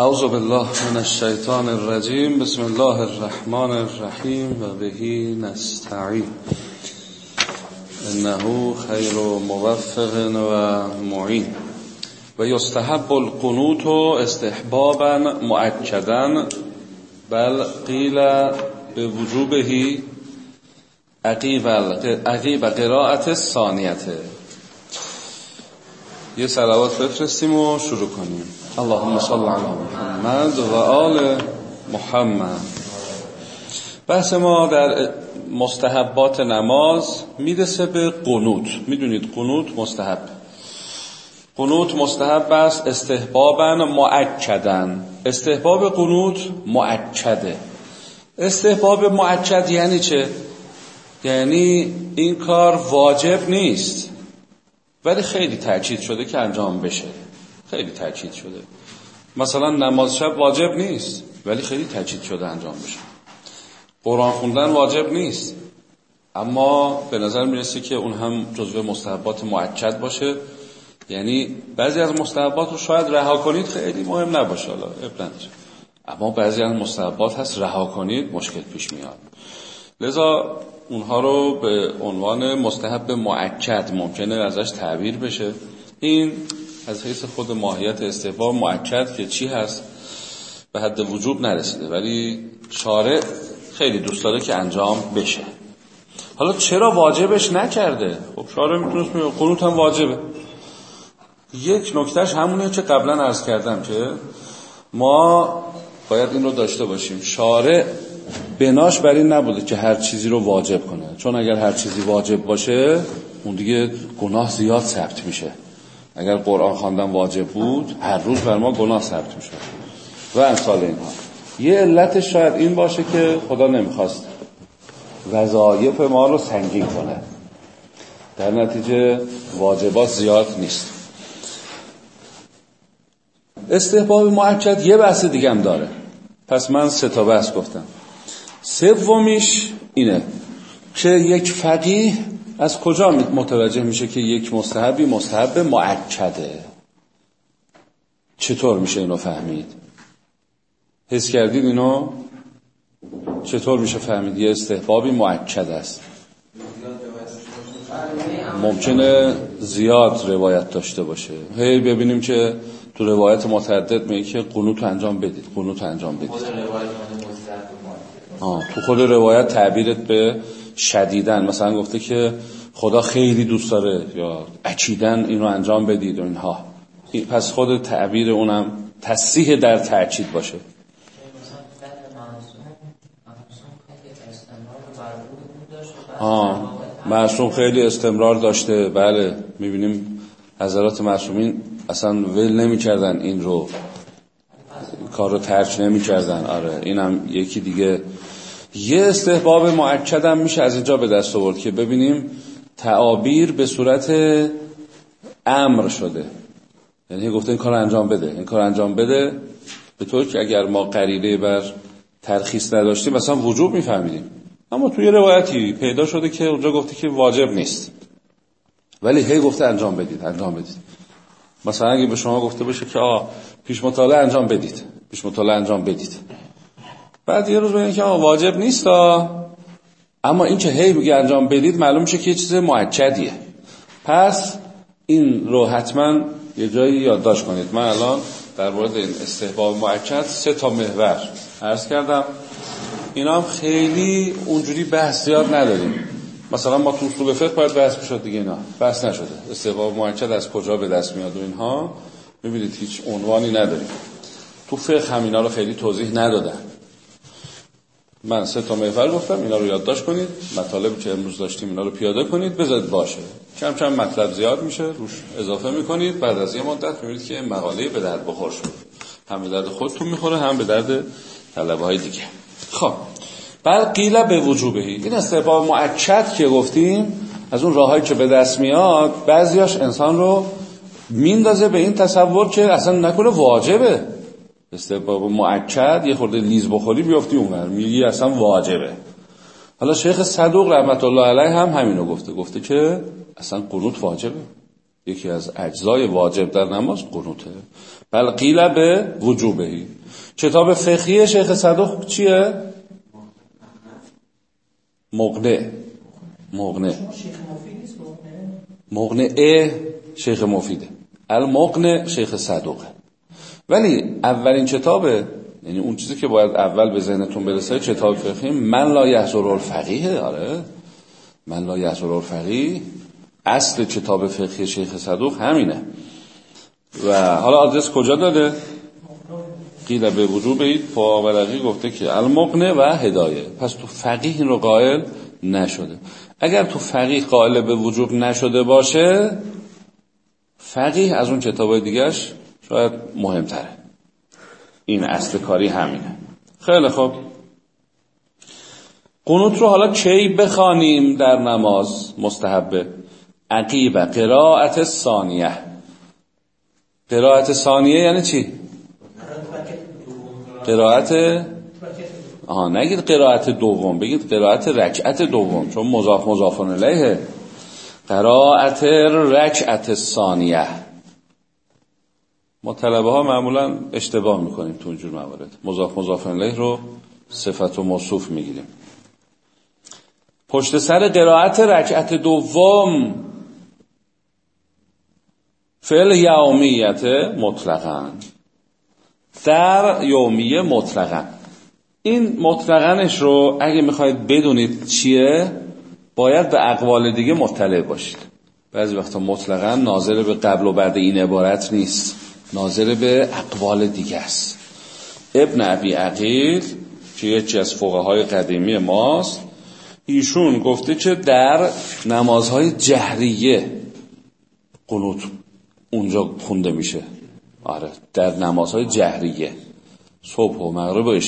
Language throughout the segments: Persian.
اعوذ بالله من الشیطان الرجیم. بسم الله الرحمن الرحیم و بهی نستعین. انه خیر موفق و معین. و یستحب القنوت استحبابا مؤکدا. بل قیل به وجوبهی عقیب قرائت ثانیته یه سلوات بفرستیم و شروع کنیم. اللهم صل علی محمد و آل محمد. بحث ما در مستحبات نماز می‌رسه به قنوت. می‌دونید قنوت مستحب. قنوت مستحب است استحبابا معکدن استحباب قنوت معکده استحباب معکد یعنی چه؟ یعنی این کار واجب نیست. ولی خیلی تاکید شده که انجام بشه. خیلی تاکید شده. مثلا نماز شب واجب نیست ولی خیلی تاکید شده انجام بشه. قرآن خوندن واجب نیست. اما به نظر می‌رسه که اون هم جزو مستحبات معکد باشه. یعنی بعضی از مستحبات رو شاید رها کنید خیلی مهم نباشه حالا اما بعضی از مستحبات هست رها کنید مشکل پیش میاد. لذا اونها رو به عنوان مستحب معکد ممکنه ازش تعبیر بشه. این از حیث خود ماهیت استحباب معکد که چی هست به حد وجوب نرسیده. ولی شارع خیلی دوست داره که انجام بشه. حالا چرا واجبش نکرده؟ خب شارع می‌تونست میگه قنوت هم واجبه. یک نکتهش همونه که قبلا عرض کردم که ما باید این رو داشته باشیم. شارع بناش بر این نبوده که هر چیزی رو واجب کنه. چون اگر هر چیزی واجب باشه اون دیگه گناه زیاد ثبت میشه. اگر قرآن خواندن واجب بود هر روز بر ما گناه ثبت میشه و امثال اینها. یه علتش شاید این باشه که خدا نمی‌خواست وظایف ما رو سنگین کنه. در نتیجه واجبات زیاد نیست. استحباب معکد یه بحث دیگه هم داره. پس من سه تا بحث گفتم. سومیش اینه که یک فقیه از کجا متوجه میشه که یک مستحبی مستحب معکده چطور میشه اینو فهمید؟ حس کردید اینو؟ چطور میشه فهمید؟ یه استحبابی معکد است. ممکنه زیاد روایت داشته باشه. هی ببینیم که تو روایت متعدد میگه که قنوت انجام بدید قنوت انجام بدید. آه. تو خود روایت تعبیرت به شدیدن مثلا گفته که خدا خیلی دوست داره یا اکیدن اینو انجام بدید و اینها. پس خود تعبیر اونم تصیح در تأکید باشه. آه معصوم خیلی استمرار داشته. بله می‌بینیم حضرات معصومین اصلا ول نمی‌کردن این رو کار رو ترک نمی‌کردن. آره اینم یکی دیگه یه استحباب معکد هم میشه از اینجا به دست آورد که ببینیم تعابیر به صورت امر شده. یعنی گفته این کار انجام بده این کار انجام بده. به طور که اگر ما قریله بر ترخیص نداشتیم مثلا وجوب میفهمیدیم. اما توی روایتی پیدا شده که اونجا گفته که واجب نیست. ولی هی گفته انجام بدید انجام بدید. مثلا اگه به شما گفته باشه که آ پیش مطالعه انجام بدید پیش مطالعه انجام بدید. بعد یه روز بگن که واجب نیست اما این که هی بگه انجام بدید معلوم میشه که یه چیز معکدیه پس این رو حتما یه جایی یادداشت کنید. من الان در مورد این استحباب معکد سه تا محور عرض کردم. اینا هم خیلی اونجوری بحث زیاد نداریم. مثلا ما تو اصول فقه باید بحث بشد دیگه اینا بحث نشده. استحباب معکد از کجا به دست میاد و اینها می‌بینید هیچ عنوانی نداریم. تو فقه هم اینا رو خیلی توضیح ندادن. من سه تا محور گفتم اینا رو یادداشت کنید. مطالبی که امروز داشتیم اینا رو پیاده کنید. بذارید باشه. کم کم مطلب زیاد میشه روش اضافه می‌کنید. بعد از یه مدت می‌بینید که مقاله به درد بخور شد. هم به درد خودتون می‌خوره هم به درد طلبه های دیگه. خب بل قیل به وجوبهی. این استحباب معکد که گفتیم از اون راههایی که به دست میاد بعضیاش انسان رو میندازه به این تصور که اصلا نکنه واجبه. استحباب معکد یه خورده لیز بخوری بیافتی اونور میگی اصلا واجبه. حالا شیخ صدوق رحمت الله علیه هم همینو گفته. گفته که اصلا قنوت واجبه. یکی از اجزای واجب در نماز قنوته. بل قیل به وجوبهی. کتاب فقهی شیخ صدوق چیه؟ مقنع مقنع مقنع شیخ مفیده. المقنع شیخ صدوقه. ولی اولین کتابه یعنی اون چیزی که باید اول به ذهنتون برسه کتاب فقهی من لا یحضر الفقیه آره. من لا یحضر الفقیه. اصل کتاب فقهی شیخ صدوق همینه. و حالا آدرس کجا داده؟ قیل به وجود بید فاورقی گفته که المقنه و هدایه. پس تو فقیه این رو قائل نشده. اگر تو فقیه قائل به وجوب نشده باشه فقیه از اون کتاب دیگرش شاید مهمتره. این اصل کاری همینه. خیلی خوب. قنوت رو حالا کی بخوانیم در نماز مستحبه عقیب قرائت ثانیه. قرائت ثانیه یعنی چی؟ قرائت آها نگید قرائت دوم بگید قرائت رکعت دوم چون مضاف مضاف الیه. قرائت رکعت ثانیه. ما طلبه ها معمولا اشتباه می‌کنیم تو اینجور موارد. مضاف مضاف الیه رو صفت و موصوف می‌گیریم. پشت سر قرائت رکعت دوم فعل یومیت مطلقا. در یومیه مطلقا. این مطلقنش رو اگه می‌خواید بدونید چیه باید به اقوال دیگه مطلع باشید. بعضی وقتا مطلقا ناظر به قبل و بعد این عبارت نیست. ناظر به اقوال دیگه است. ابن ابی عقیل که یکی از فقهای قدیمی ماست ایشون گفته که در نمازهای جهریه قنوت اونجا خونده میشه. آره در نمازهای جهریه صبح و مغرب و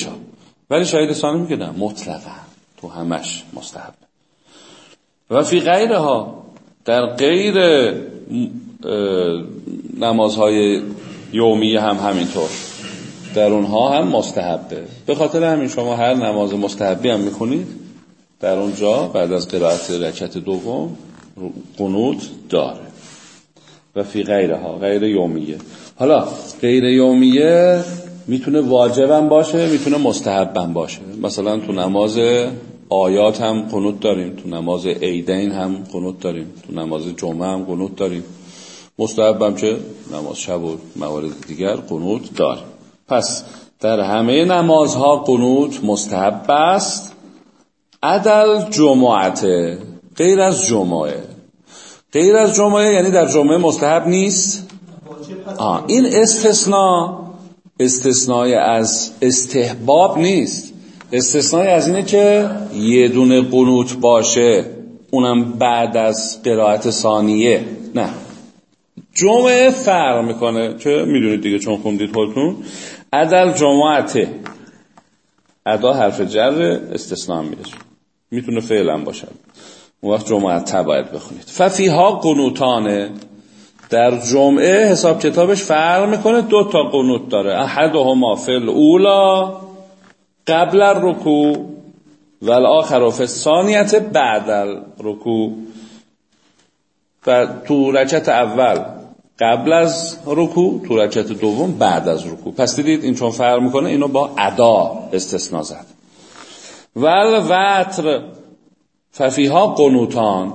ولی شاید ثانی میگه نه مطلقا تو همش مستحب. و فی غیرها در غیر نمازهای یومی هم همینطور. در اونها هم مستحبه. به خاطر همین شما هر نماز مستحبی هم می‌خونید در اونجا بعد از قرائت رکت دوم قنوت داره. و فی غیرها غیر یومیه. حالا غیر یومیه می‌تونه واجبم باشه می‌تونه مستحبم باشه. مثلا تو نماز آیات هم قنوت داریم تو نماز عیدین هم قنوت داریم تو نماز جمعه هم قنوت داریم. مستحبم چه نماز شب و موارد دیگر قنوت داریم پس در همه نمازها قنوت مستحب است. عدل جمعته غیر از جمعه. غیر از جمعه یعنی در جمعه مستحب نیست. آه این استثناء استثنای از استحباب نیست. استثنای از اینه که یه دونه قنوت باشه اونم بعد از قرائت ثانیه. نه. جمعه فرق می‌کنه که می‌دونید دیگه چون خوندید خودتون. عدل جمعته. ادا حرف جر استثناء میشه می‌تونه فعلا باشه. اون وقت جمعه باید بخونید. ففیها قنوتانه. در جمعه حساب کتابش فرق می‌کنه. دو تا قنوت داره. احدهما فل اولا قبل الرکوع و الاخر فی ثانیت بعد الرکوع. و تو رکعت اول قبل از رکوع تو رکعت دوم بعد از رکوع. پس دیدید این چون فرق می‌کنه اینو با ادا استثنا زد. ول وتر ففیها قنوتان.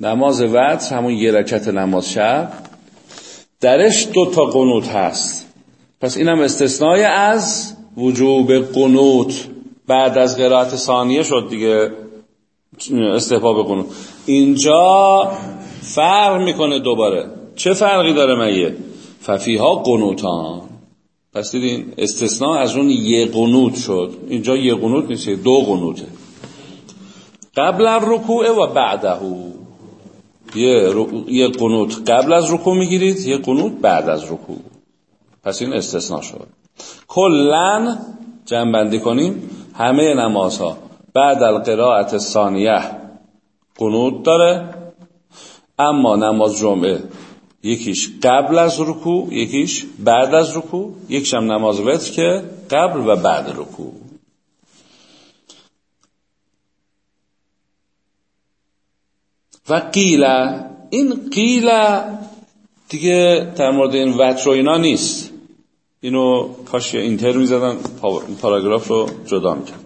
نماز وتر همون یه رکت نماز شب. درش دو تا قنوت هست. پس اینم استثنای از وجوب قنوت. بعد از قرائت ثانیه شد دیگه استحباب قنوت. اینجا فرق می‌کنه دوباره. چه فرقی داره مگه؟ ففیها قنوتان. پس دیدین استثناء از اون یه قنوت شد. اینجا یه قنوت نیست دو قنوته. قبل رکوع و بعده. یه, یه قنوت قبل از رکوع می‌گیرید یه قنوت بعد از رکوع. پس این استثناء شد. کلا جنبندی کنیم همه نمازها بعد القراءت ثانیه قنوت داره. اما نماز جمعه یکیش قبل از رکوع یکیش بعد از رکوع یکیش هم نماز وتر که قبل و بعد رکوع. و قیل این قیل دیگه در مورد این وتر و اینا نیست. اینو کاش اینتر می‌زدن پاراگراف رو جدا می‌کرد.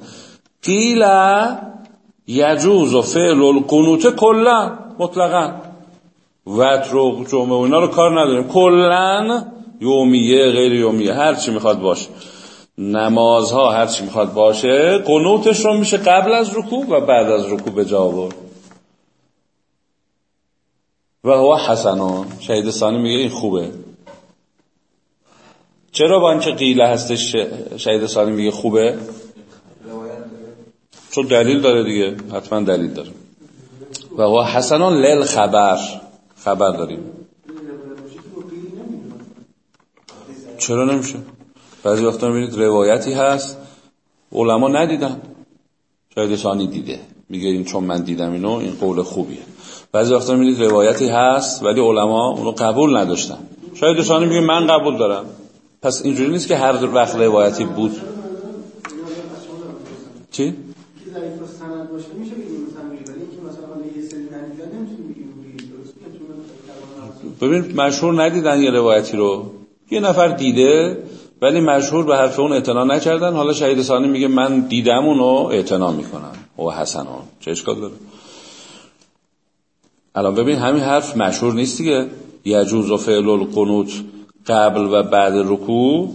قیل یجوز و فعل القنوت کلا مطلقا. وتر جمعه و اینا رو کار نداریم. کلا یومیه غیر یومیه. هر چی می‌خواد باشه. نمازها هر چی می‌خواد باشه قنوتش رو میشه قبل از رکوع و بعد از رکوع به جا آورد. و هو حسنان شهید ثانی میگه این خوبه. چرا با اینکه قیله هستش شهید ثانی میگه خوبه؟ چون دلیل داره دیگه. حتما دلیل داره. و هو حسنان لیل خبر داریم. چرا نمیشه؟ بعضی وقتا می‌بینید روایتی هست علما ندیدن. شاید ثانی دیده. میگه این چون من دیدم اینو این قول خوبیه. بعضی وقتا می‌بینید روایتی هست ولی علما اونو قبول نداشتن. شاید ثانی میگه من قبول دارم. پس اینجوری نیست که هر وقت روایتی بود. چی؟ ببین مشهور ندیدن یه روایتی رو. یه نفر دیده ولی مشهور به حرف اون اعتنا نکردن. حالا شهید ثانی میگه من دیدم اونو اعتنا می‌کنم او حسنان چه اشکال داره؟ الان ببین همین حرف مشهور نیست دیگه. یجوز و فعل القنوت قبل و بعد رکوع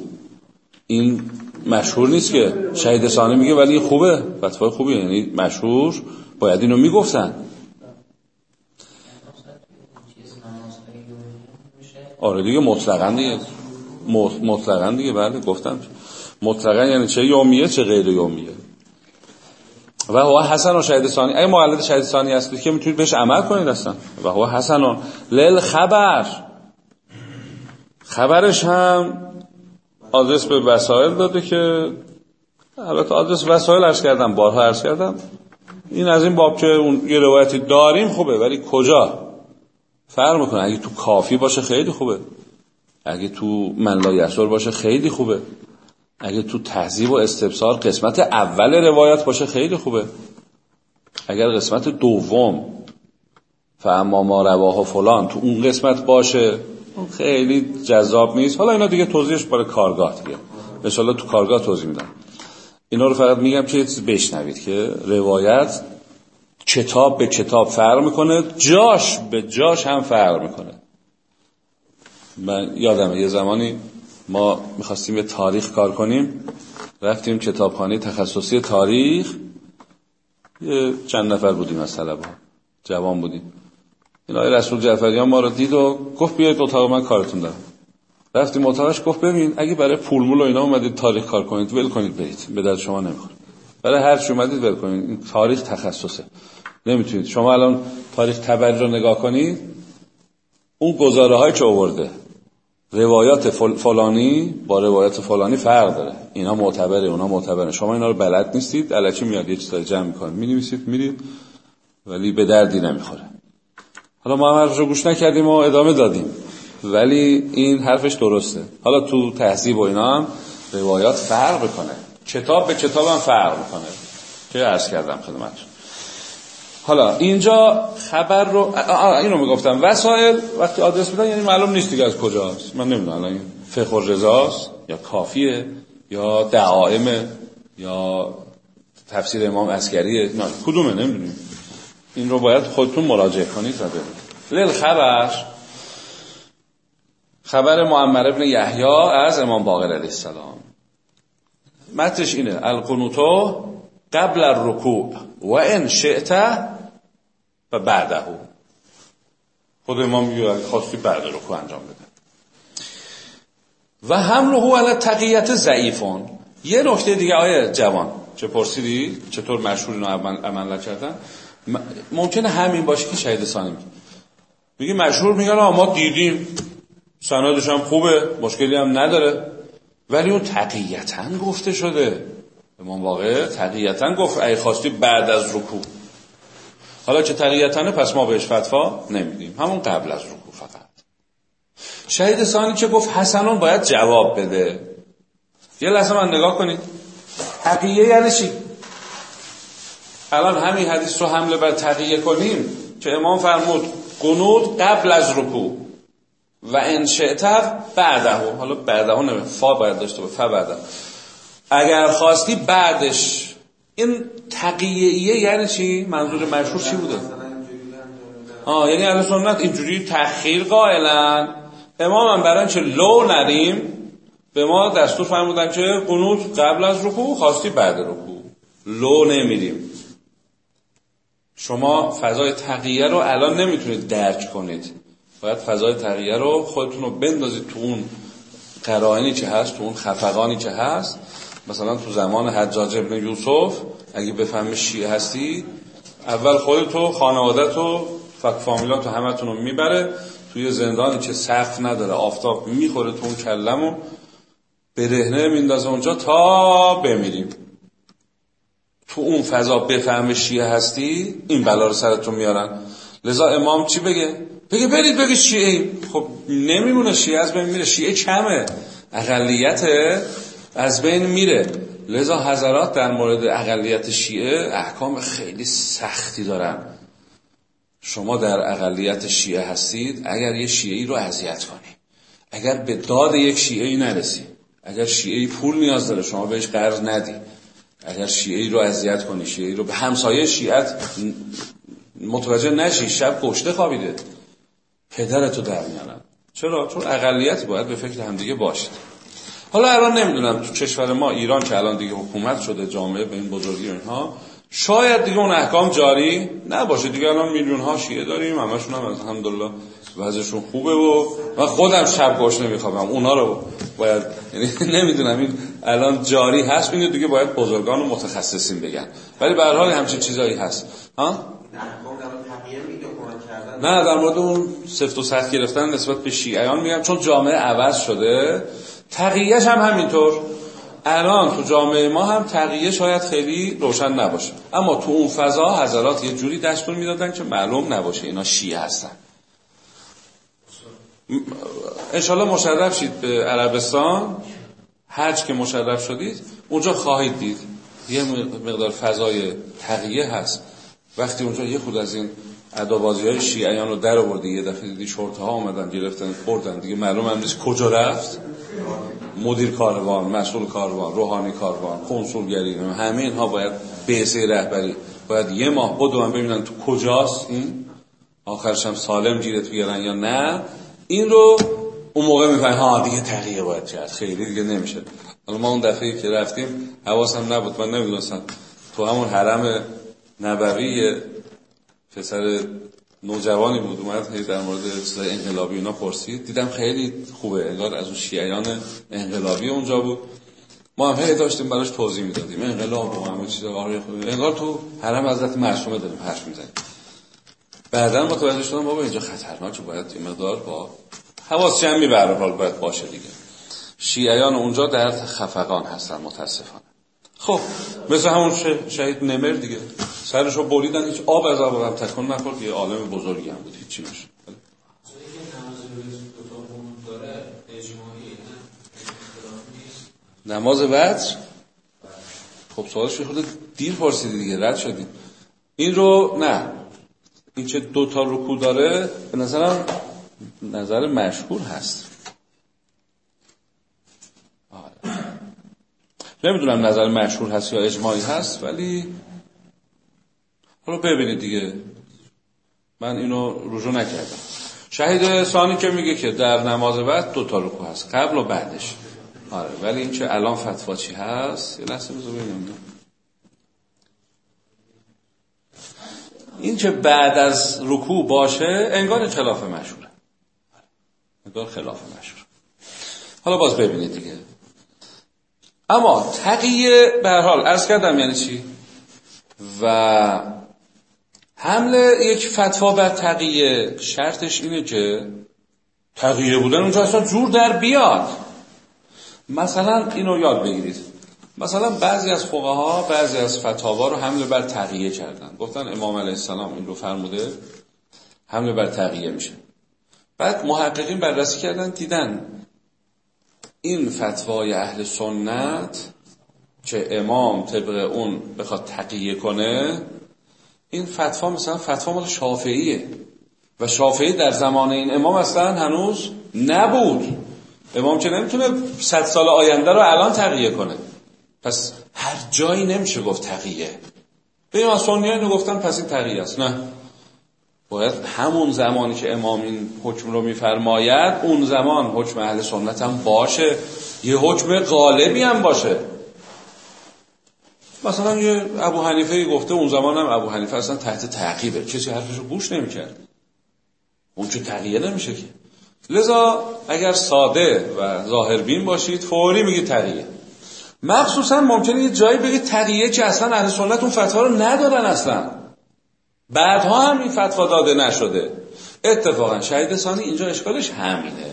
این مشهور نیست که. شهید ثانی میگه ولی خوبه. فتوای خوبه یعنی مشهور باید اینو می‌گفتن. آره دیگه مطلقا دیگه. مطلقا دیگه بله گفتم. مطلقا یعنی چه یومیه چه غیر یومیه. و هو حسن و شهید ثانی. اگه مقلد شهید ثانی هستید که می‌تونید بهش عمل کنید هستن و هو حسن لیل خبر. خبرش هم آدرس به وسایل داده که البته آدرس وسایل عرض کردم بارها عرض کردم. این از این باب که اون یه روایتی داریم خوبه ولی کجا؟ فرق می‌کنه اگه تو کافی باشه خیلی خوبه. اگه تو من باشه خیلی خوبه. اگه تو تهذیب و استبصار قسمت اول روایت باشه خیلی خوبه. اگر قسمت دوم فاما ما رواه و فلان تو اون قسمت باشه خیلی جذاب نیست. حالا اینا دیگه توضیحش برای کارگاه دیگه. مثلا تو کارگاه توضیح میدم. اینا رو فقط میگم که بشنوید که روایت کتاب به کتاب فرق می‌کنه جاش به جاش هم فرق می‌کنه. من یادمه یه زمانی ما می‌خواستیم یه تاریخ کار کنیم رفتیم کتابخانه تخصصی تاریخ یه چند نفر بودیم از طلبا جوان بودیم. این آقای رسول جعفریان ما رو دید و گفت بیاید اتاق من کارتون دارم. رفتیم اتاقش گفت ببین اگه برای پولمول و اینا اومدید تاریخ کار کنید ول کنید برید. به درد شما نمی‌خوره. برای هر چی اومدید ول کنید. این تاریخ تخصصه. نمی‌تونید. شما الان تاریخ تبری رو نگاه کنید اون گزاره های که آورده روایات فلانی با روایات فلانی فرق داره. اینا معتبره اونا معتبره. شما اینا رو بلد نیستید الکی میاد یه چیزای جمع می‌کنید می‌نویسید میرید ولی به دردی نمی‌خوره. حالا ما هم رو گوش نکردیم و ادامه دادیم. ولی این حرفش درسته. حالا تو تحصیب و اینا هم روایات فرق بکنه کتاب به کتاب هم فرق می‌کنه. که عرض کردم خدمتتون. حالا اینجا خبر رو اینو می‌گفتم. وسایل وقتی آدرس میدن یعنی معلوم نیست دیگه از کجاست. من نمی‌دونم الان فقه رضاست یا کافیه یا دعائمه یا تفسیر امام اسکریه نه کدومه؟ نمی‌دونیم. این رو باید خودتون مراجعه کنید و ببینید. خبر خبر معمر ابن یحیی از امام باقر علیه السلام. متنش اینه. القنوتو قبل الرکوع و ان شئت و بعده. خود امام میگه خواستی بعد رکوع انجام بده. و حمله علی تقیت ضعیفون. یه نکته دیگه آیه جوان. چه پرسیدی؟ چطور مشهور اینو عمل کردن ممکنه همین باشه که شهید ثانی میگه. میگه مشهور میگن ما دیدیم. سندش هم خوبه مشکلی هم نداره. ولی اون تقییتا گفته شده. امام واقع تقییتا گفت ای خواستی بعد از رکوع. حالا که تقییتانه پس ما بهش فتوا نمیدیم. همون قبل از رکوع فقط. شهید ثانی که گفت حسنون باید جواب بده. یه لحظه من نگاه کنید. تقییه یعنی چی؟ الان همین حدیث رو حمله بر تقییه کنیم که امام فرمود قنود قبل از رکوع. و انشعت بعده. حالا بعده نمید فا باید داشته فا بعده. اگر خواستی بعدش. این تقییه یعنی چی؟ منظور مشهور چی بوده؟ آه یعنی اهل سنت اینجوری تأخیر قائلن. امام هم برای چه لو ندیم به ما دستور فرمودن که قنوت قبل از رکوع خواستی بعد رکوع. لو نمیدیم. شما فضای تقیه رو الان نمی‌تونید درک کنید. باید فضای تقیه رو خودتون رو بندازید تو اون قرائنی که هست تو اون خفقانی که هست. مثلا تو زمان حجاج ابن یوسف اگه بفهم شیعه هستی اول خودتو خانوادتو فک فامیلاتو همتون رو می‌بره. توی زندانی که سقف نداره آفتاب می‌خوره تو اون کلمو به رهنه میندازه اونجا تا بمیریم. تو اون فضا بفهم شیعه هستی این بلا رو سرتون میارن. لذا امام چی بگه؟ بگه برید بگید شیعه. خب نمیمونه شیعه از بین میره. شیعه کمه. اقلیت از بین میره. لذا حضرات در مورد اقلیت شیعه احکام خیلی سختی دارن. شما در اقلیت شیعه هستید اگر یه شیعه ای رو اذیت کنی اگر به داد یک شیعه ای نرسی اگر شیعه ای پول نیاز داره شما بهش قرض ندی اگر شیعه ای رو اذیت کنی شیعه ای رو به همسایه شیعت متوجه نشی شب گشته خوابیده. پدرتو در میانن چرا؟ چون اقلیت باید به فکر همدیگه باشید. حالا الان نمی‌دونم تو کشور ما ایران که الان دیگه حکومت شده جامعه به این بزرگی اینها شاید دیگه اون احکام جاری نباشه. دیگه الان میلیون ها شیعه داریم همشون هم الحمدلله وضعشون خوبه و من خودم شب گوش نمیخوابم اونا رو باید یعنی نمی‌دونم. این الان جاری هست اینو دیگه باید بزرگان و متخصصین بگن. ولی به هر حال همچین چیزایی هست. ها؟ نه در مورد اون سفت و سخت گرفتن نسبت به شیعیان میگم چون جامعه عوض شده تقییش هم همینطور. الان تو جامعه ما هم تقیه شاید خیلی روشن نباشه. اما تو اون فضا حضرات یه جوری دستور می‌دادن که معلوم نباشه اینا شیعه هستن. انشالله مشرف شید به عربستان. حج که مشرف شدید اونجا خواهید دید. یه مقدار فضای تقیه هست. وقتی اونجا یه خود از این ادابازی های شیعیان رو در آوردی. یه دفعه دیدی شورت ها آمدن گرفتن بردن دیگه معلوم هم نیست کجا رفت. مدیر کاروان مسئول کاروان روحانی کاروان کنسولگری همه اینها باید بیسه رهبری. باید یه ماه بدون ببینن تو کجاست. این؟ آخرش هم سالم گیرت بیارن یا نه؟ این رو اون موقع می‌فهمی ها دیگه تغییر باید کرد. خیلی دیگه نمیشه. حالا ما اون دفعه که رفتیم حواسم نبود. من نمی‌دونستم تو همون حرم نبوی پسر نوجوانی بود اومد در مورد انقلابی اونا پرسید. دیدم خیلی خوبه انگار از اون شیعیان انقلابی اونجا بود. ما هم هی داشتیم براش توضیح می‌دادیم. انقلاب و همه چیزا واقعا انگار تو حرم حضرت معصومه داریم حرف می‌زنیم. بعدا متوجه شدم بابا اینجا خطرناکه باید این مقدار با حواس جمعی به حال باید باشه دیگه. شیعیان اونجا در خفقان هستن متاسفانه. خب مثل همون شهید نمر دیگه. سرش رو بریدن هیچ آب از آب تکن نخورد یه عالم بزرگی هم بود هیچی نشد. نماز بعد؟ خب سوالش خود دیر پرسیدی دیگه رد شدیم این رو نه. این چه دو تا رکو داره به نظرم نظر مشهور هست. آره. نمی‌دونم نظر مشهور هست یا اجماعی هست ولی حالا ببینید دیگه. من اینو رجوع نکردم. شهید ثانی که میگه که در نماز بعد دو تا رکوع هست قبل و بعدش. آره ولی این که الان فتوا چی هست؟ یه لحظه بذار ببینم. این که بعد از رکوع باشه انگار خلاف مشهوره. انگار خلاف مشهور حالا باز ببینید دیگه. اما تقیه به حال از کردم یعنی چی؟ و حمل یک فتوا بر تقیه. شرطش اینه که تقیه بودن اونجا اصلا جور در بیاد. مثلا اینو یاد بگیرید. مثلا بعضی از فقها بعضی از فتاوا رو حمله بر تقیه کردن. گفتن امام علیه السلام این رو فرموده حمله بر تقیه میشه. بعد محققین بررسی کردن دیدن این فتوای اهل سنت که امام طبق اون بخواد تقیه کنه این فتوا مثلا فتوا مال شافعیه. و شافعی در زمان این امام اصلا هنوز نبود. امام که نمی‌تونه صد سال آینده رو الان تقیه کنه. پس هر جایی نمیشه گفت تقیه. به این سنی اینو گفتن پس این تقیه است. نه. باید همون زمانی که امام این حکم رو میفرماید اون زمان حکم اهل سنت هم باشه. یه حکم غالبی هم باشه. مثلا یه ابو حنیفه گفته اون زمان هم ابو حنیفه اصلا تحت تعقیبه. کسی حرفش رو گوش نمی‌کرد. اون چه تقیه نمیشه که. لذا اگر ساده و ظاهربین باشید فوری میگید تقیه مخصوصا ممکنه یه جایی بگید تقیه که اصلا اهل سنت اون فتوا رو ندارن اصلا. بعدها هم این فتوا داده نشده. اتفاقا شهید ثانی اینجا اشکالش همینه.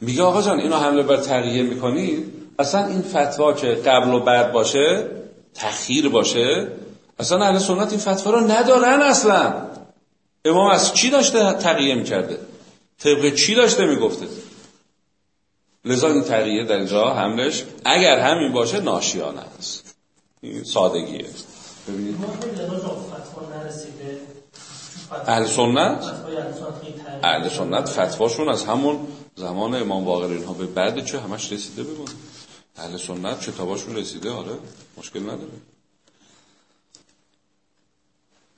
میگه آقا جان اینو حمله بر تغییر می‌کنید اصلا این فتوا که قبل و بعد باشه تخییر باشه؟ اصلا اهل سنت این فتوا رو ندارن اصلا. امام از چی داشته تغییر می‌کرده؟ طبق چی داشته می‌گفته؟ لذا این تغییر در اینجا حملش اگر همین باشه ناشیانه است. این سادگیه. ببینید. اهل سنت؟ اهل سنت فتواشون از همون زمان امام باقر اینها به بعد چه همش رسیده بگون اهل سنت کتاباشون رسیده آره مشکل نداره.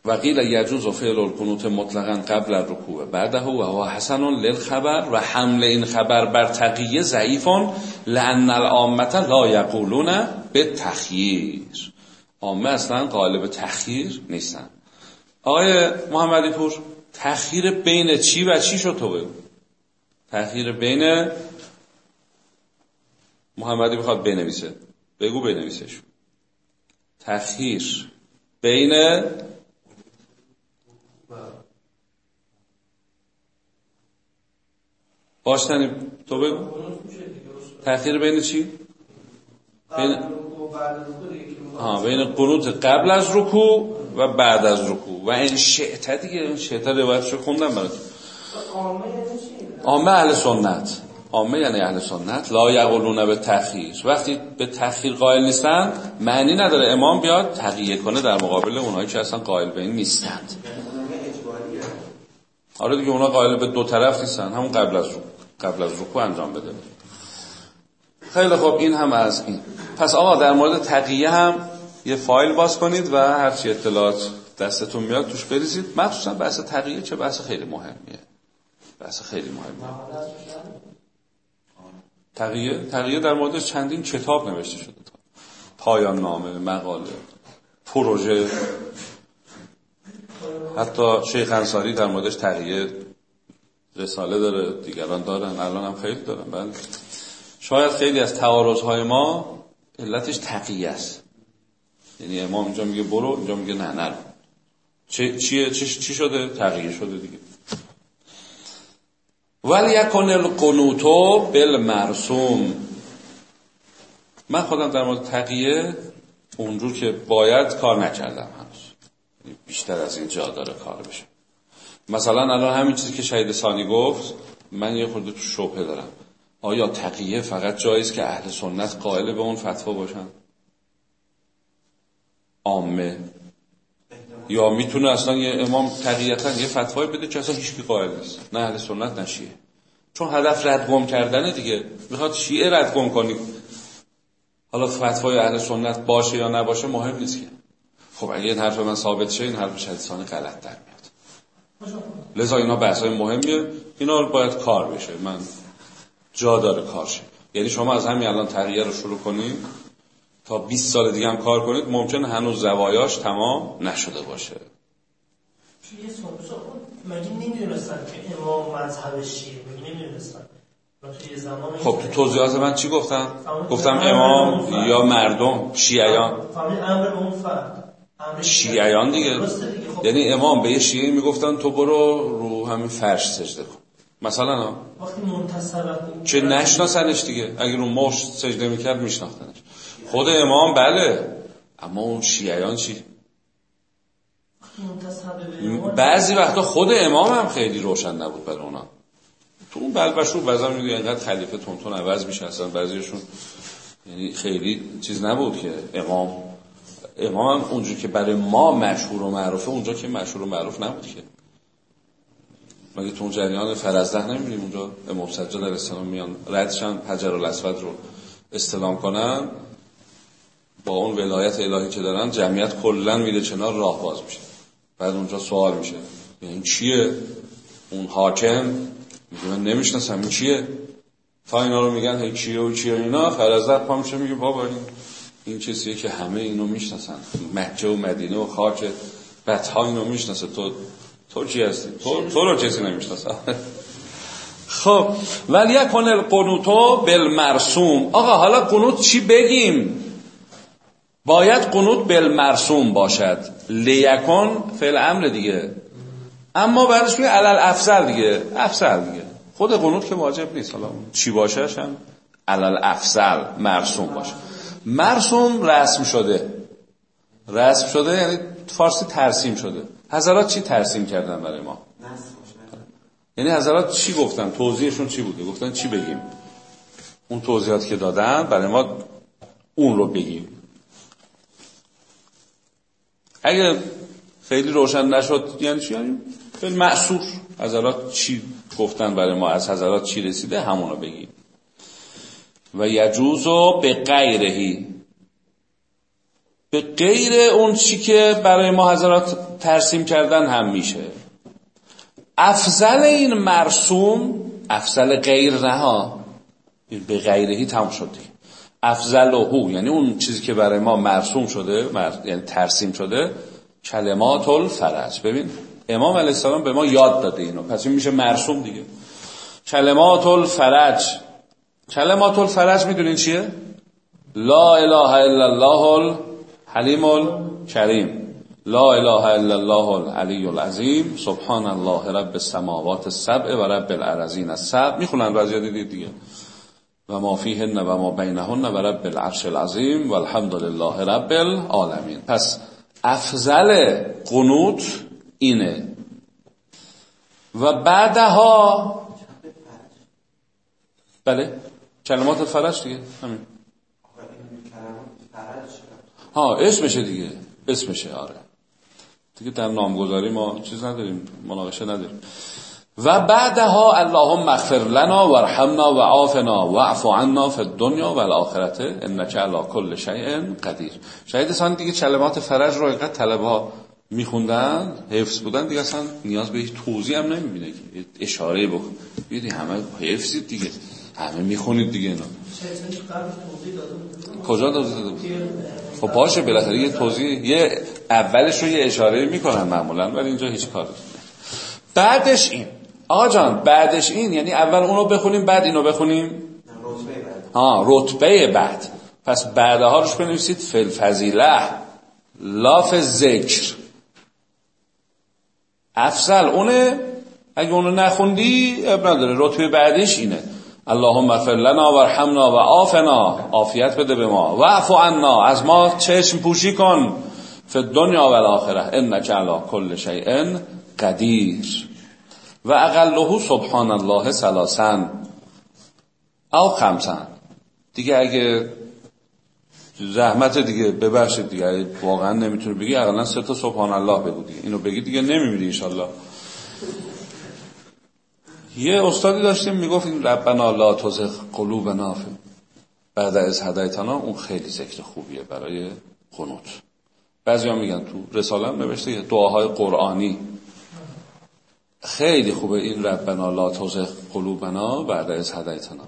و قیل یجوز و فعل القنوت مطلقا قبل الرکوع بعده و هو حسن للخبر و حمل این خبر بر تقیه ضعیفان لان العامه لا یقولون به تخییر عامه اصلا قالب تخییر نیستن. آقای محمدی پور تخییر بین چی و چی شد تو بگو؟ تخییر بین محمدی می‌خواد بنویسه. بگو بنویسش. تخییر بین باشتنی تو بگو. تخییر بین چی؟ بین ها بین قنوت قبل از رکوع و بعد از رکوع. و این شعته دیگه این شعته روایتشو خوندم براتون؟ عامه اهل سنت. عامه یعنی اهل سنت لا یقولون به تخییر وقتی به تخییر قائل نیستن معنی نداره. امام بیاد تقیه کنه در مقابل اونایی که اصلا قائل به این نیستند. آره دیگه اونا قائل به دو طرف نیستن. همون قبل از رکوع قبل از رکوع انجام بده. خیلی خب این هم از این. پس آقا در مورد تقیه هم یه فایل باز کنید و هرچی اطلاعات دستتون میاد توش بریزید. مخصوصا بحث تقیه چه بحث خیلی مهمیه. بحث خیلی مهمیه. تقیه, تقیه در مورد چندین کتاب نوشته شده. پایان نامه مقاله پروژه. حتی شیخ انصاری در موردش تقیه رساله داره دیگران دارن الان هم خیلی دارن بله. شاید خیلی از تعارض ما علتش تقیه است. یعنی امام اینجا میگه برو اینجا میگه نه نرو. چی, چی, شده؟ تغییر شده دیگه. ولی یکن القنوتو بالمرسوم. من خودم در مورد تقیه اونجور که باید کار نکردم هنوز. یعنی بیشتر از این جا داره کار بشه مثلا الان همین چیزی که شهید ثانی گفت من یه خورده تو شبهه دارم. آیا تقیه فقط جاییست که اهل سنت قائل به اون فتوا باشن؟ عامه. یا می‌تونه اصلا یه امام تقییتا یه فتوای بده که اصلا هیچکی قائل نیست. نه اهل سنت نشیه چون هدف ردگم کردنه دیگه. می‌خواد شیعه ردگم کنی. حالا فتوای اهل سنت باشه یا نباشه مهم نیست که. خب اگه این حرف من ثابت شه این حرف شدیدسانه غلط در میاد. لذا اینا بحث های مهمیه. اینا باید کار بشه. من جا داره کار شه یعنی شما از همین الان تغییر رو شروع کنید تا 20 سال دیگه هم کار کنید ممکن هنوز زوایاش تمام نشده باشه. مگه نمی‌دونستن که امام مذهب شیعه مگه نمی‌دونستن؟ خب تو توضیحات من چی گفتم؟ گفتم امام یا مردم شیعیان. شیعیان دیگه. خب. یعنی امام به یه شیعه می‌گفتن تو برو رو همین فرش سجده کن. مثلا وقتی چه نشناسنش دیگه. اگر اون مشت سجده می‌کرد میشناختنش. خود امام بله. اما اون شیعیان چی؟ بعضی وقتا خود امام هم خیلی روشن نبود برای اونا. تو اون بلبشور بعضا میگه اینقدر خلیفه تونتون عوض میشه اصلا بعضیشون یعنی خیلی چیز نبود که امام امام هم اونجا که برای ما مشهور و معروفه اونجا که مشهور و معروف نبود که. مگه تو اون جریان فرزده نمی‌بینیم؟ اونجا امام سجاد علیه السلام میان. ردشن حجر الاسود رو استلام کنن. با اون ولایت الهی که دارن جمعیت کلا میره چنار راه باز میشه. بعد اونجا سوال میشه این چیه؟ اون حاکم؟ میگه من نمی‌شناسم این چیه؟ تا اینا رو میگن هی چیه و چیه اینا فرزد پا میشه میگه بابا این این چیزیه که همه اینو می‌شناسن. مکه و مدینه و خاک. ها اینو می‌شناسه تو تو چی هستی؟ تو, تو رو کسی نمی‌شناسه. خب ولی یکن القنوتو بالمرسوم. آقا حالا قنوت چی بگیم؟ باید قنوت بالمرسوم باشد. لیکن فعل امر دیگه. اما بعدش میگه علل افضل دیگه. افضل دیگه. خود قنوت که واجب نیست. حالا چی باشه هم علل افضل مرسوم باشه. مرسوم رسم شده. رسم شده یعنی فارسی ترسیم شده. حضرات چی ترسیم کردن برای ما؟ یعنی حضرات چی گفتن؟ توضیحشون چی بوده؟ گفتن چی بگیم؟ اون توضیحات که دادن برای ما اون رو بگیم. اگه خیلی روشن نشد یعنی چی؟ یعنی خیلی معصور. حضرات چی گفتن برای ما؟ از حضرات چی رسیده؟ همونو بگیم. و یجوزو به غیرهی. به غیر اون چی که برای ما حضرات ترسیم کردن هم میشه. افضل این مرسوم افضل غیر نه به غیرهی تمام شد افضل هو. یعنی اون چیزی که برای ما مرسوم شده یعنی ترسیم شده کلمات الفرج ببین امام علیه السلام به ما یاد داده اینو. پس این میشه مرسوم دیگه. کلمات الفرج کلمات الفرج می‌دونین چیه؟ لا اله الا الله الحلیم الکریم لا اله الا الله العلی العظیم سبحان الله رب السماوات السبع و رب الارضین السبع. می‌خونن بعضی دیدید دیگه. و ما فیهن و ما بینهن و رب العرش العظیم و الحمد لله رب العالمین. پس افضل قنوت اینه. و بعدها بله؟ کلمات فرج دیگه. همین. ها اسمشه دیگه. اسمشه آره. دیگه در نامگذاری ما چیز نداریم مناقشه نداریم. و بعدها اللهم اغفر لنا وارحمنا وعافنا واعف عنا فی الدنیا و الاخرته انک علی کل شیء قدیر. شاید اصلا دیگه کلمات فرج رو اینقدر طلبه ها میخوندن حفظ بودن دیگه اصلا نیاز به هیچ توضیح هم نمی‌بینه که اشاره بکن بیدی همه حفظید دیگه همه می‌خونید دیگه اینا. کجا توضیح داده بود خب باشه بالاخره یه توضیح یه اولش رو یه اشاره می‌کنن معمولا ولی اینجا هیچ کار بعدش این. آقا جان بعدش این یعنی اول اونو بخونیم بعد اینو بخونیم؟ ها رتبه بعد. پس بعدها روش بنویسید فل فضیله لاف ذکر. افضل اونه؟ اگه اونو نخوندی اب نداره. رتبه بعدش اینه. اللهم اغفر لنا وارحمنا و آفنا عافیت بده به ما. و عفو عنا. از ما چشم پوشی کن. فی دنیا و الاخره. انک علی کل شیء قدیر. و اقلهو سبحان الله سلاسن او خمسن. دیگه اگه زحمت دیگه ببخشید دیگه واقعا نمی‌تونه بگی اقلا سه تا سبحان الله بگو دیگه. اینو بگی دیگه نمیمیری انشالله. یه استادی داشتیم می‌گفت این ربنا لا تزغ قلوبنا بعد از هدایتنا اون خیلی ذکر خوبیه برای قنوت. بعضی میگن تو رساله نوشته دعاهای قرآنی. خیلی خوبه. این ربنا لا تزغ قلوبنا بعد از هدایتنا.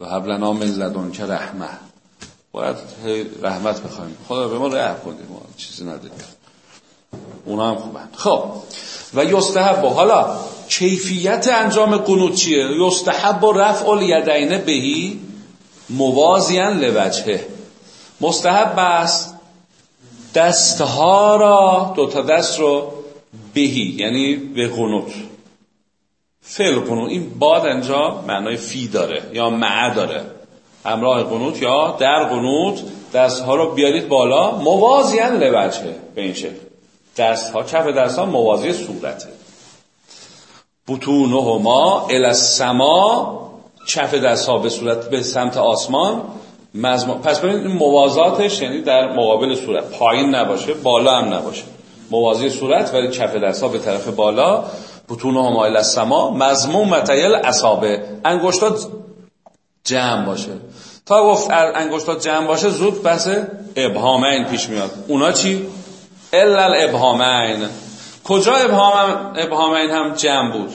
و حبلنا من لدن که رحمه باید رحمت بخوایم. خدا به ما رحم کنیم ما چیزی نداریم. اونا هم خوبن. خب. و یستحب. حالا کیفیت انجام قنوت چیه؟ یستحب رفع الیدین بهی موازیان لوجهه. مستحب است دستها را دو تا دست رو بهی یعنی به قنوت فعل قنوت این باد انجا معنای فی داره یا مع داره. همراه قنوت یا در قنوت دست ها رو بیارید بالا. موازیان لوجهه به این شکل. دست ها کف دست ها موازی صورته. بطونه هما السما کف دست ها به صورت به سمت آسمان. مزم... پس ببینید موازاتش یعنی در مقابل صورت. پایین نباشه بالا هم نباشه. موازی صورت ولی کف دست ها به طرف بالا بطون همایل از سما مضموم متیل اصابه انگشتات جمع باشه. تا گفت انگشتات جمع باشه زود بحث ابهامین پیش میاد. اونا چی؟ الا الابهامین. کجا ابهام ابهامین هم جمع بود؟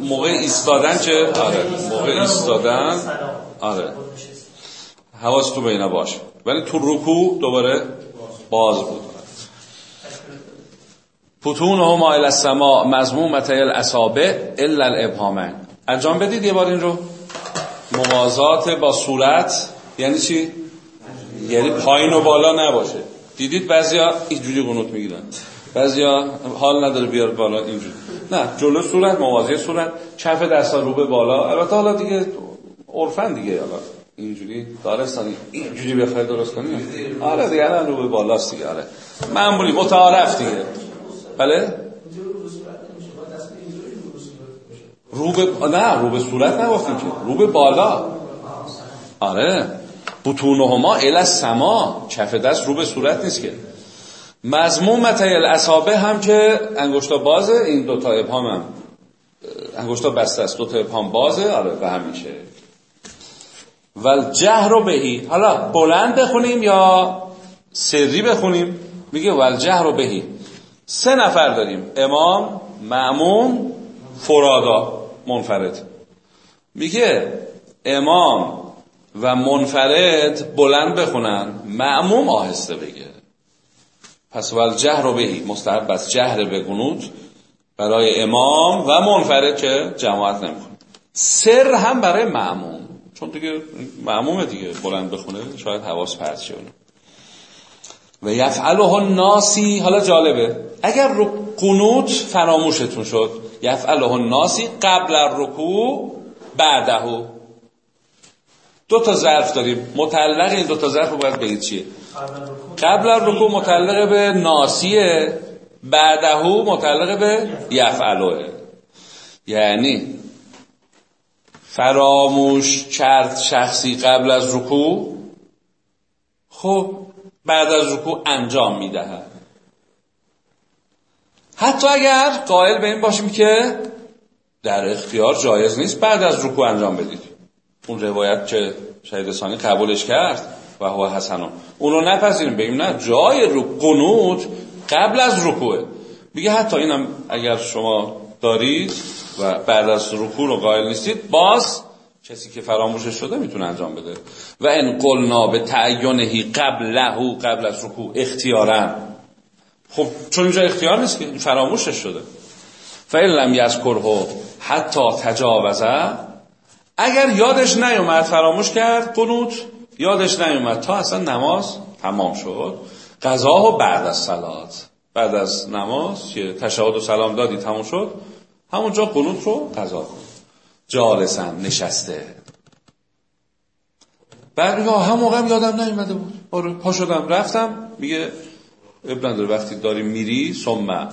موقع ایستادن چه؟ آره موقع ایستادن آره. حواس تو بینا باشه ولی تو رکوع دوباره باز بود. پتون هم مایل السما مضموم متیل اصابه الا الابهامین انجام بدید یه بار این رو. موازات با صورت یعنی چی؟ یعنی پایین و بالا نباشه. دیدید بعضیا اینجوری قنوت می‌گیرن. بعضیا حال نداره بیار بالا اینجوری. نه جلو صورت موازی صورت. کف دستا رو به بالا. البته حالا دیگه عرفن دیگه حالا. اینجوری دارستانی اینجوری بخوای درست کنی؟ آره دیگه الان رو به بالاست دیگه آره. معمولی متعارف دیگه. بله؟ رو به نه رو به صورت نگفتیم که. رو به بالا. آره. بطونهما ال سما کف دست رو به صورت نیست که. مضموم متیل اصابه هم که انگشتا بازه این دوتا ابهام هم انگشتا بسته است دوتا ابهام بازه آره به هم میشه ول جهر رو بهی. حالا بلند بخونیم یا سری بخونیم؟ میگه ول جهر رو بهی. سه نفر داریم. امام معموم فرادا. منفرد. میگه امام و منفرد بلند بخونن. معموم آهسته بگه. پس ول جهر رو بهی. مستحب بس جهر بگونود برای امام و منفرد که جماعت نمی‌خونه. سر هم برای معموم. چون دیگه معمومه دیگه بلند بخونه شاید حواس پرت شه و یفعله ناسی حالا جالبه. اگر رو قنوت فراموشتون شد یفعله ناسی قبل رکوع بعدهو. دو تا ظرف داریم. متعلق این دو تا ظرف رو باید بگید چیه؟ قبل رکوع متعلق به ناسیه بعدهو متعلق به یفعلوه یعنی فراموش کرد شخصی قبل از رکوع؟ خب بعد از رکوع انجام می‌دهد. حتی اگر قائل به این باشیم که در اختیار جایز نیست بعد از رکوع انجام بدید. اون روایت که شهید ثانی قبولش کرد و هو حسنون اونو نپذیریم بگیم نه جای رو قنوت قبل از رکوعه. میگه حتی اینم اگر شما دارید و بعد از رکوع رو قائل نیستید باز کسی که فراموشش شده می‌تونه انجام بده. و ان قلنا به قبل لهو قبل از رکوع اختیارا. خب چون اینجا اختیار نیست که فراموشش شده. فعل لم یذکره حتی تجاوزه. اگر یادش نیومد فراموش کرد قنوت یادش نیومد تا اصلا نماز تمام شد. قضا و بعد از سلات بعد از نماز که تشهد و سلام دادی تمام شد. همونجا قنوت رو قضا کن. جالسم نشسته. بعد میگه هم یادم نیومده بود. آره پا شدم رفتم. میگه ابن داره وقتی داری میری ثم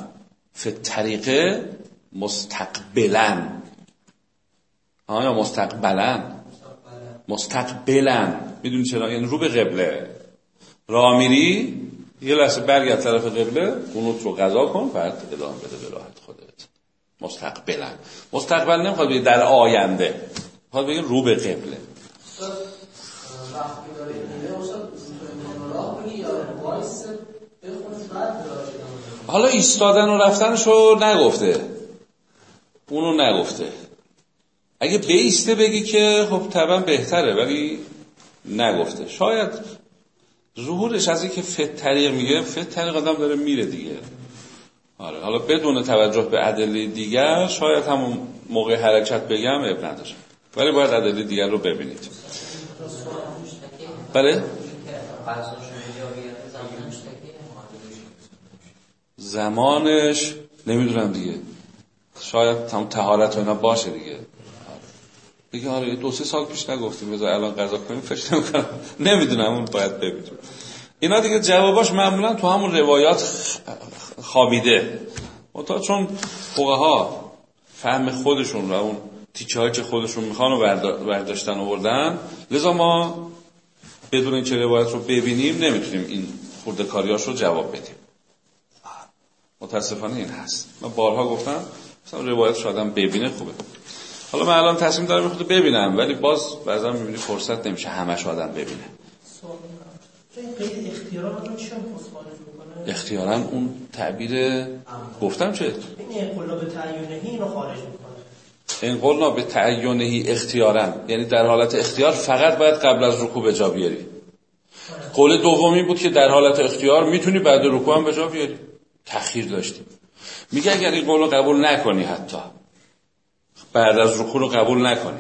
فی طریقه مستقبلا ها یا مستقبلا مستقبلا می‌دونی چرا؟ یعنی رو به قبله. راه میری یه لحظه برگرد طرف قبله قنوت رو قضا کن بعد ادامه بده به راحت خودت. مستقبلا. مستقبل نمی‌خواد در آینده. می‌خواد بگه رو به قبله. حالا ایستادن و رفتنش رو نگفته. اونو نگفته. اگه بیسته بگی که خب طبعا بهتره ولی نگفته. شاید ظهورش از که فت طریق میگه فت طریق داره میره دیگه. آره حالا بدون توجه به ادله دیگر شاید همون موقع حرکت بگم اب نداره. ولی باید ادله دیگر رو ببینید. بله؟ زمانش نمی‌دونم دیگه. شاید هم تهارت و اینا باشه دیگه. دیگه آره دو سه سال پیش نگفتیم بذار الان قضا کنیم فکر نمی‌کنم. نمی‌دونم اون باید ببینیم. اینا دیگه جواباش معمولا تو همون روایات خوابیده. منتها چون ها فهم خودشون و اون تیچه که خودشون می‌خوان و برداشتن آوردن لذا ما بدون این چه روایت رو ببینیم نمی‌تونیم این خورده کاریاش رو جواب بدیم. متاسفانه این هست. من بارها گفتم مثلا روایت شادم ببینه خوبه. حالا من الان تصمیم دارم خود ببینم ولی باز بعضا می‌بینی فرصت نمیشه همش آدم ببینه. اختیارا اون تعبیر گفتم چه؟ این به تعیینهی اینو خارج این قلنا به تعینهی اختیارا. یعنی در حالت اختیار فقط باید قبل از رکوع به جا بیاری. قول دومی بود که در حالت اختیار می‌تونی بعد رکوع هم به جا بیاری. تخییر داشتیم میگه اگر این قول رو قبول نکنی حتی. بعد از رکوع رو قبول نکنی.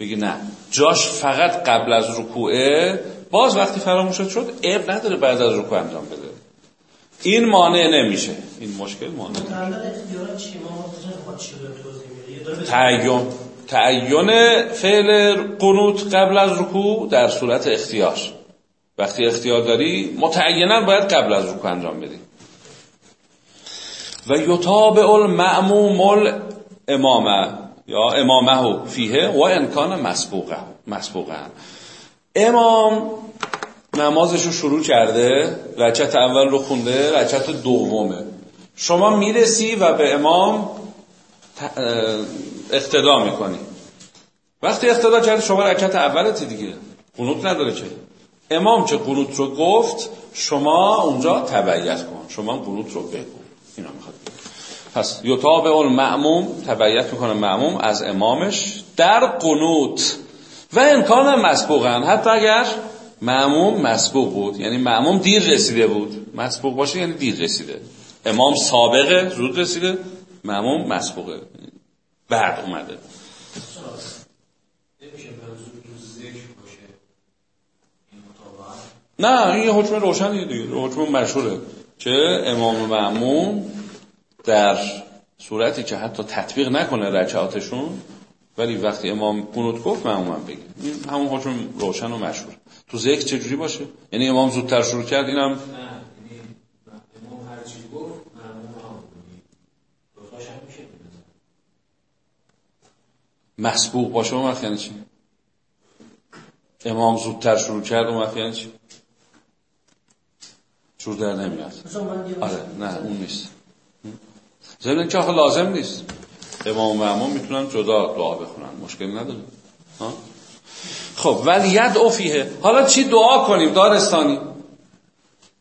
بگی نه. جاش فقط قبل از رکوعه باز وقتی فراموشت شد عیب نداره بعد از رکوع انجام بده. این مانع نمیشه. این مشکل مانع تعین. تعین فعل قنوت قبل از رکوع در صورت اختیار. وقتی اختیار داری متعینا باید قبل از رکوع انجام بدی. و یتابع المعموم الامامه یا امامه فیه و امکان مسبوقه مسبوقه. امام نمازش رو شروع کرده رکعت اول رو خونده رکعت دومه. شما می‌رسی و به امام اقتدا می‌کنی. وقتی اقتدا کرده شما رکعت اولتی دیگه. قنوت نداره چه امام چه قنوت رو گفت شما اونجا تبعیت کن. شما قنوت رو بگو. اینا می‌خواد. پس یطاب اون معموم تبعیت می‌کنه معموم از امامش. در قنوت و امکان مسبوقن. حتی اگر معموم مسبوق بود. یعنی معموم دیر رسیده بود. مسبوق باشه یعنی دیر رسیده. امام سابقه زود رسیده. معموم مسبوقه. بعد اومده. نه این یه حکم روشنیه دیگه. حکم مشهوره که امام معموم در صورتی که حتی تطبیق نکنه رکعاتشون ولی وقتی امام قنوت گفت معموم هم بگه این همون حکم روشن و مشهور. تو ذکر چجوری باشه؟ یعنی امام زودتر شروع کرد اینم؟ مسبوق باشه اون وقت یعنی چی؟ امام زودتر شروع کرد اون وقت یعنی چی؟ شروع در نمیاد. آره نه اون نیست. زمین که آخه لازم نیست. امام و امام می‌تونن جدا دعا بخونن. مشکل نداره. خب ولی ید افیه. حالا چی دعا کنیم دارستانی؟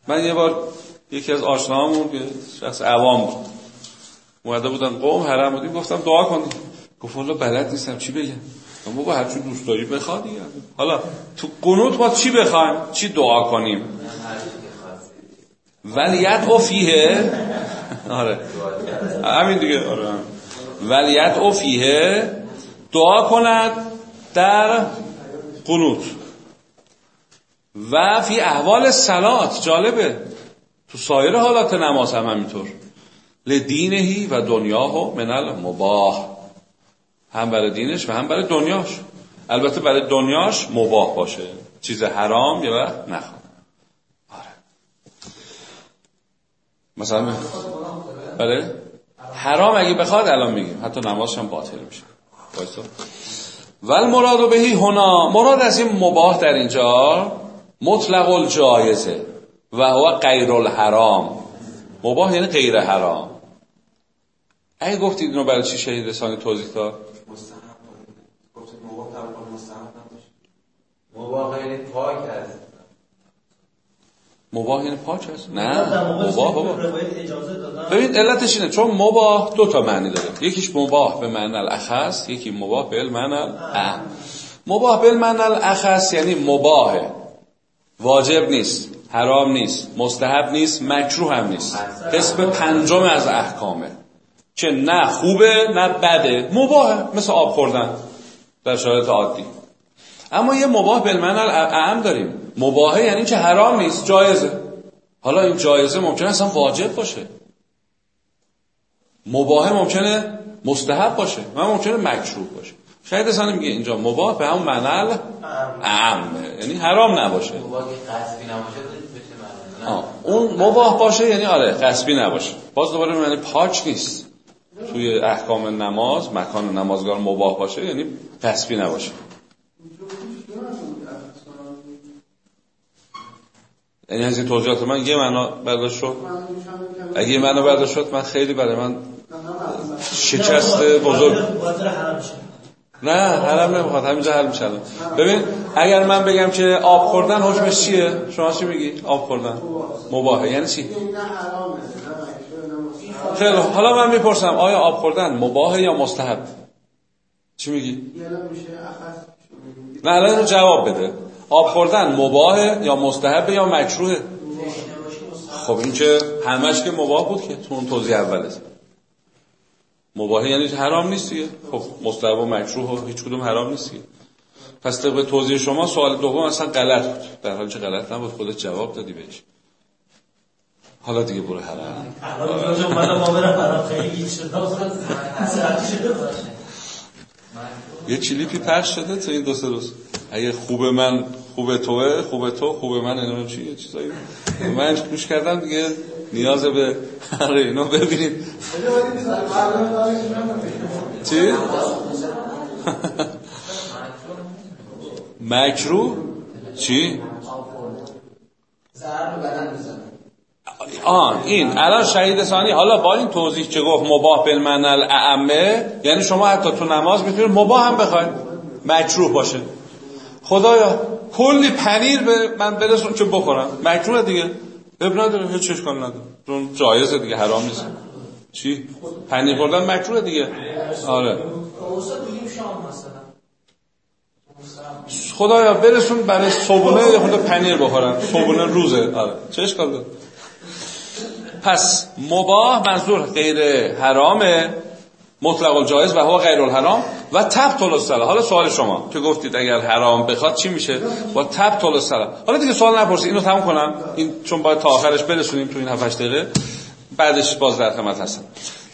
من یه بار یکی از آشناهامون که شخص عوام بود. اومده بودن قوم حرم بودیم گفتم دعا کنیم گفت والا بلد نیستم چی بگم؟ اما با هرچی دوست داری بخوا دیگه. حالا تو قنوت ما چی بخوایم؟ چی دعا کنیم؟ ولیت او فیه آره. همین دیگه. آره. ولیت او فیه دعا کند در قنوت. و فی احوال سلات جالبه. تو سایر حالات نماز هم همینطور. لدینهی و دنیاه من المباح. هم برای دینش و هم برای دنیاش. البته برای دنیاش مباح باشه. چیز حرام وقت نخواه. آره. مثلا بله؟ حرام اگه بخواد الان میگیم حتی نمازش هم باطل میشه. بایستا ول مراد بهی هنا. مراد از این مباح در اینجا مطلق الجایزه و هو غیر الحرام. مباح یعنی غیر حرام. اگه گفتید اینو برای چی شهید رسانی توضیح داد؟ مباح یعنی پاک هست مباح یعنی پاک هست؟ نه. مباح بابا. ببین علتش اینه. چون مباح دو تا معنی داره. یکیش مباح به معنی الاخص یکی مباح به معنی الاعم مباح به معنی الاخص یعنی مباحه. واجب نیست حرام نیست مستحب نیست مکروه هم نیست. قسم پنجم از احکامه. که نه خوبه نه بده. مباهه مثل آب خوردن در شرایط عادی. اما یه مباه بالمعنی اعم داریم. مباهه یعنی که حرام نیست جایزه. حالا این جایزه ممکنه اصلا واجب باشه. مباهه ممکنه مستحب باشه و ممکنه مکروه باشه. شاید اصلا میگه اینجا مباه به همون معنی اعم یعنی حرام نباشه. اون مباه باشه یعنی آره قصبی نباشه. باز دوباره معنی پاک نیست. توی احکام نماز مکان نمازگار مباه باشه یعنی قصبی نباشه. یعنی از این توضیحات من یه معنا برداشت شد؟ اگه یه معنا برداشت شد من خیلی برای من شکست بزرگ. نه حرم نمی‌خواد همینجا حل میشه. ببین اگر من بگم که آب خوردن حکمش چیه؟ شما چی میگی؟ آب خوردن. مباهه. یعنی چی؟ خیلی. حالا من می‌پرسم آیا آب خوردن مباهه یا مستحب؟ چی میگی؟ نه الان جواب بده. آب خوردن مباهه یا مستحب یا مکروهه خب این که همش که مباه بود که تو اون توضیح اوله مباهه یعنی حرام نیست دیگه. خب مستحب و مکروه هیچ کدوم حرام نیست دیگه. پس طبق توضیح شما سوال دوم اصلا غلط بود. در حالی که غلط نبود خودت جواب دادی بهش. حالا دیگه برو حرام ما برم حرام خیلی شده یه چلیپی پخش شده تو این دو سه روز. اگه خوب من خوب توه خوب تو خوب من اینا چیه چیزایی. من گوش کردم دیگه نیاز به آره اینو ببینید چی؟ مکرو؟ چی؟ به بدن می‌زنه آن این الان شهید ثانی حالا با این توضیح که گفت مباح بالمعنى الاعمه یعنی شما حتی تو نماز می‌تونید مباح هم بخواید مکروه باشه خدایا کلی پنیر به من برسون که بخورم. مکروه دیگه. اب نداره هیچ اشکال نداره. چون جایزه دیگه حرام نیست. چی؟ پنیر خوردن مکروه دیگه. آره. خدایا برسون برای صبحونه یه خورده پنیر بخورم. صبحونه روزه. آره. چه اشکال داره؟ پس مباح منظور غیر حرامه مطلق الجایز و هو غیر الحرام و تبطل الصلاه حالا سوال شما که گفتید اگر حرام بخواد چی میشه؟ با تبطل الصلاه حالا دیگه سوال نپرسید اینو تموم کنم. این چون باید تا آخرش برسونیم تو این 7 دقیقه. بعدش باز در خدمت هستم.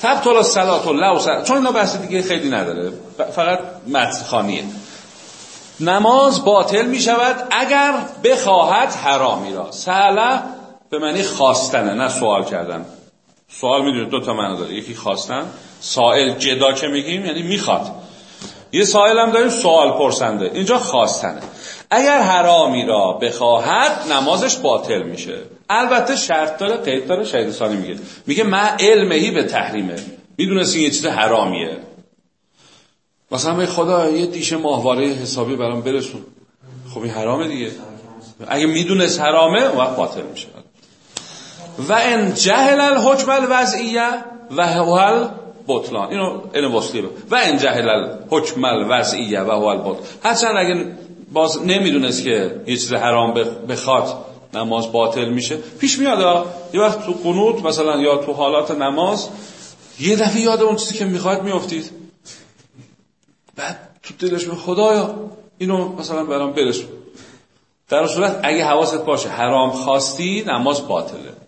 تبطل الصلاه لو صلاه چون اینا بحث دیگه خیلی نداره. فقط متن خانیه نماز باطل می شود اگر بخواهد حرامی را. سهله به معنی خواستنه نه سوال کردن. سوال می‌دونید دو تا معنی داره. یکی خواستن سائل جدا که میگیم یعنی می‌خواد. یه سائل هم داریم سوال پرسنده. اینجا خواستنه. اگر حرامی را بخواهد نمازش باطل میشه. البته شرط داره قید داره شهید ثانی میگه. میگه من علمهی به تحریمه. می‌دونست این یه چیز حرامیه. مثلا خدا یه دیش ماهواره حسابی برام برسون. خب این حرامه دیگه. اگه می‌دونست حرامه اون وقت باطل میشه. و ان جهل الحکم الوضعیه و هو بطلان اینو اینو وصلی و ان جهل الحکم الوضعیه و هو البطل. هرچند اگه باز نمی‌دونست که یه چیز حرام بخ- بخواد نماز باطل میشه پیش میاد. یه وقت تو قنوت مثلا یا تو حالات نماز یه دفعه یاد اون چیزی که می‌خواد میافتید. بعد تو دلش به خدایا اینو مثلا برام برسون. در صورت اگه حواست باشه حرام خواستی نماز باطله.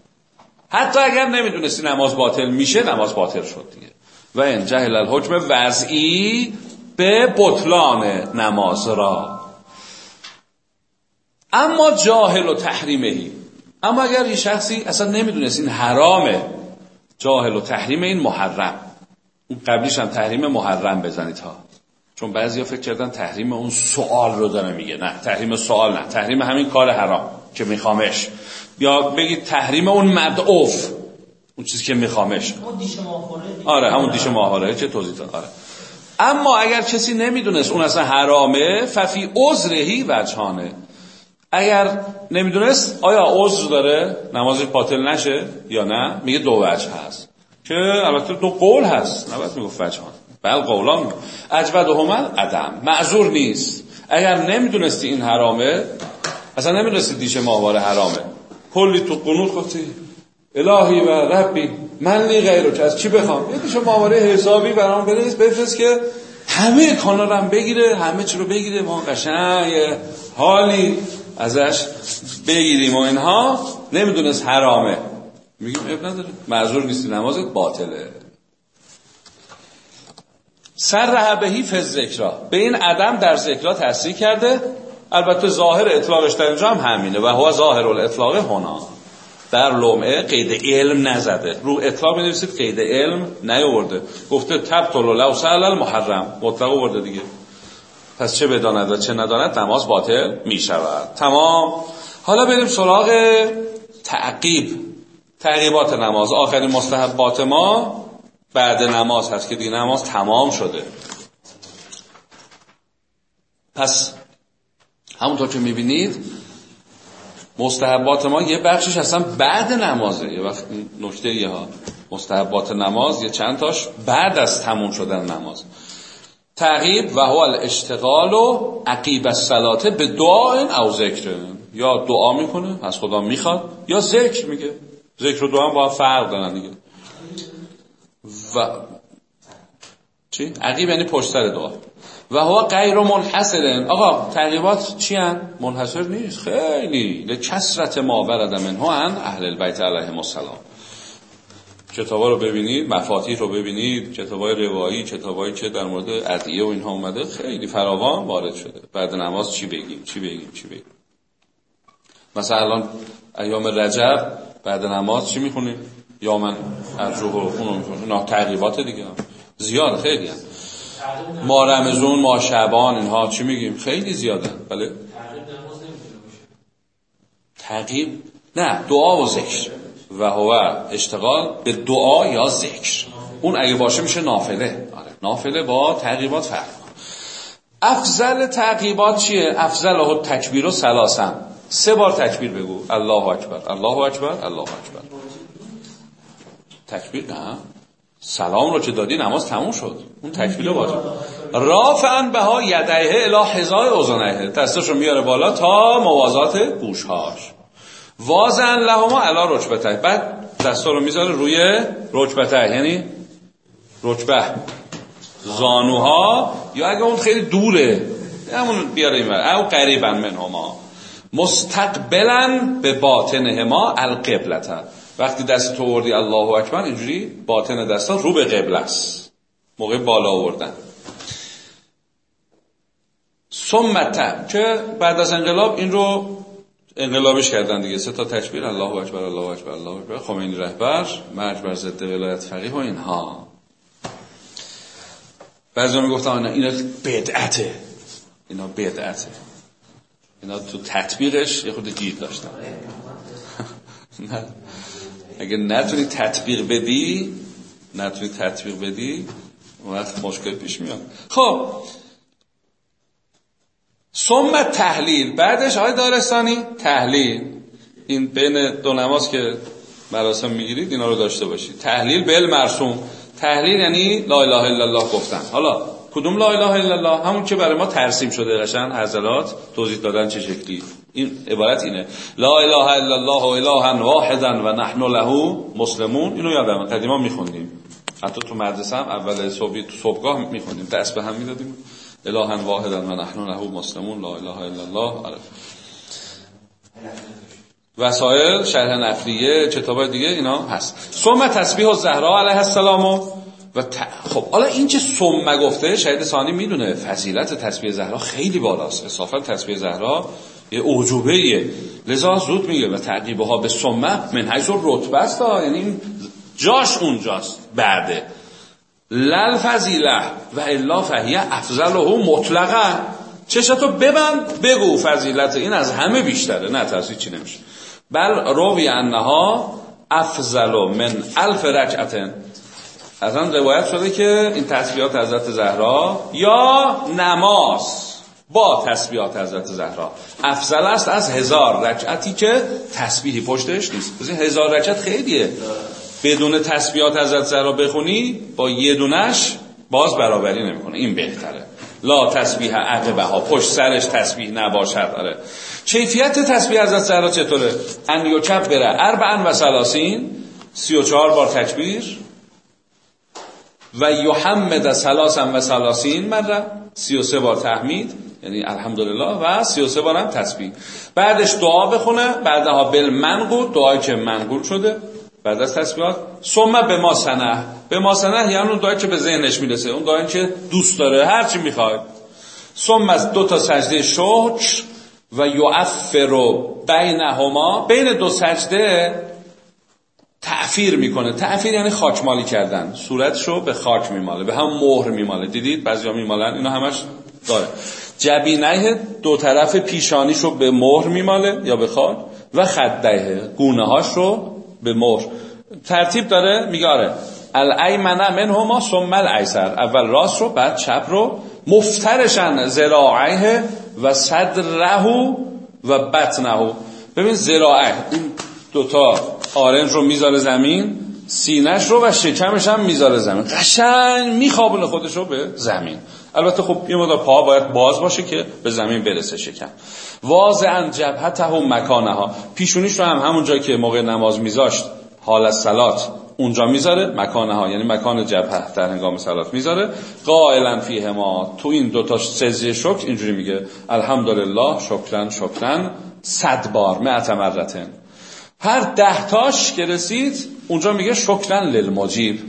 حتی اگر نمی‌دونستی نماز باطل میشه نماز باطل شد دیگه. و این جهل الحکم وضعی به بطلان نماز را. اما جاهل و تحریمهی اما اگر یه شخصی اصلا نمی‌دونست این حرامه جاهل و تحریم این محرم. اون قبلیش هم تحریم محرم بزنید ها چون بعضیا فکر کردن تحریم اون سوال رو داره میگه. نه تحریم سوال نه. تحریم همین کار حرام که میخوامش. یا بگید تحریم اون مدعوف اون چیزی که میخوامش. آره همون دیش ماهاره چه توضیح آره. اما اگر کسی نمی‌دونست اون اصلا حرامه ففی عذرهی وجهانه. اگر نمی‌دونست آیا عذر داره نمازش باطل نشه یا نه میگه دو وجه هست. که البته دو قول هست. نباید می‌گفت وجهان. بل قولان. اجود همل عدم. معذور نیست. اگر نمی‌دونستی این حرامه اصلا نمی‌دونستی دیش ماهواره حرامه. کلی تو قنوت گفتی الهی و ربی من لی غیرو که از چی بخوام؟ یه دیش ماهواره حسابی برام بنویس بفرست که همه کانا رو هم بگیره همه چی رو بگیره. ما قشنگ حالی ازش بگیریم و اینها. نمی‌دونست حرامه. میگیم اب نداره. معذور نیستی نمازت باطله. سر بهی فز ذکرا به این عدم در ذکرا تصریح کرده. البته ظاهر اطلاقش در اینجا هم همینه و هو ظاهر الاطلاق هنا. در لومعه قید علم نزده. رو اطلاق بنویسید قید علم نیاورده. گفته تبطل لو سال المحرم. مطلق آورده دیگه. پس چه بداند و چه نداند نماز باطل می شود تمام. حالا بریم سراغ تعقیب. تعقیبات نماز. آخرین مستحبات ما بعد نماز هست که دیگه نماز تمام شده. پس همونطور که می‌بینید مستحبات ما یه بخشش اصلا بعد نمازه. یه وقت نکته یه ها. مستحبات نماز یه چند تاش بعد از تموم شدن نماز. تعقیب و هو الاشتغال و عقیب الصلاه به دعا او ذکر. یا دعا می‌کنه از خدا می‌خواد یا ذکر میگه. ذکر و دعا با فرق دارن دیگه. و چی؟ عقیب یعنی پشت سر دعا. و هو غیر منحصرن آقا تقریبات چی هن؟ منحصر نیست. خیلی. لکسرت ما ورد منه هن اهل البیت علیهم السلام. کتابا رو ببینید مفاتیح رو ببینید کتابای روایی کتابایی که در مورد ادعیه و اینها اومده. خیلی فراوان وارد شده. بعد نماز چی بگیم؟ چی بگیم؟ چی بگیم؟ مثلا الان ایام رجب بعد نماز چی می‌خونیم؟ یا من ارجوه رو خونو می‌خونیم نه تقریبات دیگه. زیاد خیلی هم. ما رمزون ما شبان اینها چی میگیم؟ خیلی زیادن بله. تعقیب نه دعا و ذکر. و هو اشتغال به دعا یا ذکر. اون اگه باشه میشه نافله. آره. نافله با تعقیبات فرق افضل تعقیبات چیه؟ افضل ها تکبیر و سلاسم. سه بار تکبیر بگو. الله اکبر الله اکبر الله اکبر. تکبیر؟ نه. سلام رو که دادی نماز تموم شد. اون تکبیر واجب. رافعا بها یدیه الی حذای اذنیه. دستش رو میاره بالا تا موازات گوشهاش. وازن لهما علی رکبته بعد دستا رو می‌ذاره روی رکبته یعنی رکبه. زانوها. یا اگه اون خیلی دوره. همون بیاره این او قریبا منهما. مستقبلا به باطنهما القبلتا. وقتی دست تو وردی الله اکبر اینجوری باطن دستا رو به قبله است. موقع بالا آوردن. سمت که بعد از انقلاب این رو انقلابش کردن دیگه. سه تا تکبیر الله اکبر الله اکبر الله اکبر خمینی رهبر مرج بر ضد ولایت فقیه و اینها. بعضی می‌گفتن اینا بدعته. اینا بدعته. اینا تو تطبیقش یه خود گیر داشتن. نه. اگه نتونی تطبیق بدی نتونی تطبیق بدی وقت مشکل پیش میاد. خب. ثم تحلیل. بعدش آقای دارستانی تحلیل. این بین دو نماز که مراسم می‌گیرید اینا رو داشته باشید. تحلیل بل مرسوم. تحلیل یعنی لا اله الا الله گفتن. حالا کدوم لا اله الا الله؟ همون که برای ما ترسیم شده قشن حضرات توضیح دادن چه شکلی. این عبارت اینه. لا اله الا الله و الها واحدا و نحن له مسلمون. اینو یادم قدیما میخوندیم. حتی تو مدرسه هم اول صبح تو صبحگاه میخوندیم. دست به هم می‌دادیم. الها واحدا و نحن له مسلمون. لا اله الا الله. آره. وسایل شرح نفریه کتاب دیگه اینا هست. ثم تسبیح الزهرا علیه السلام. و ت... خب حالا این که ثم گفته شهید ثانی می‌دونه فضیلت تسبیح زهرا خیلی بالاست. اصافت تسبیح زهرا یه اعجوبه لذا زود میگه و تعقیبه ها به ثم من حیث رتبه است. یعنی جاش اونجاست. بعده لل فضیله و الا فهیه افضل مطلقه. چشتو ببند بگو فضیلت این از همه بیشتره. نه ترسی چی نمیشه. بل روی انها افضل من الف رکعتن. از آن روایت شده که این تسبیحات حضرت زهرا یا نماز با تسبیحات حضرت زهرا. افضل است از هزار رکعتی که تسبیحی پشتش نیست. هزار رکعت خیلیه. بدون تسبیحات حضرت زهرا بخونی با یه دونش باز برابری نمی‌کنه. این بهتره. لا تسبیح عقبه ها. پشت سرش تسبیح نباشد آره. کیفیت تسبیح حضرت زهرا چطوره؟ ان یکب بره اربعا و سلاسین سی و چهار بار تکبیر. و یحمد سلاسا و سلاسین مره سی و سه بار تحمید یعنی الحمدلله و سی و سه بار هم تسبیح. بعدش دعا بخونه بعدها بل منقول دعایی که منقول شده بعد از تسبیحات. ثم به ما سنه. به ما سنه یعنی اون دعایی که به ذهنش می‌رسه اون دعایی که دوست داره هر چی می‌خواد. ثم از دو تا سجده شکر و یعفر بینهما. بین دو سجده تعفیر می‌کنه. تعفیر یعنی خاکمالی کردن. صورتشو به خاک میماله به هم مهر میماله. دیدید؟ بعضیا میمالن اینا همش داره. جبینه دو طرف پیشانیش رو به مهر میماله یا به خاک و خده گونه هاش رو به مهر. ترتیب داره میگه آره الایمنه منهما ثم الایسر. اول راست رو بعد چپ رو. مفترشن زراعه و صدره و بطنه. ببین زراعه این دوتا آرنج رو می‌ذاره زمین سینش رو و شکمش هم می‌ذاره زمین. قشنگ میخوابونه خودش رو به زمین. البته خب یه مدار پا باید باز باشه که به زمین برسه شکم. واضعا جبهته و مکانه ها پیشونیش رو هم همون جایی که موقع نماز میذاشت حال از سلات اونجا می‌ذاره مکانه ها یعنی مکان جبهه در هنگام سلات می‌ذاره. قائلا فیه ما تو این دوتا سجده شکر اینجوری میگه الحمدلله شکرن شکرن صد بار معت مرتن هر ده تاش که رسید اونجا میگه شکرن للمجیب.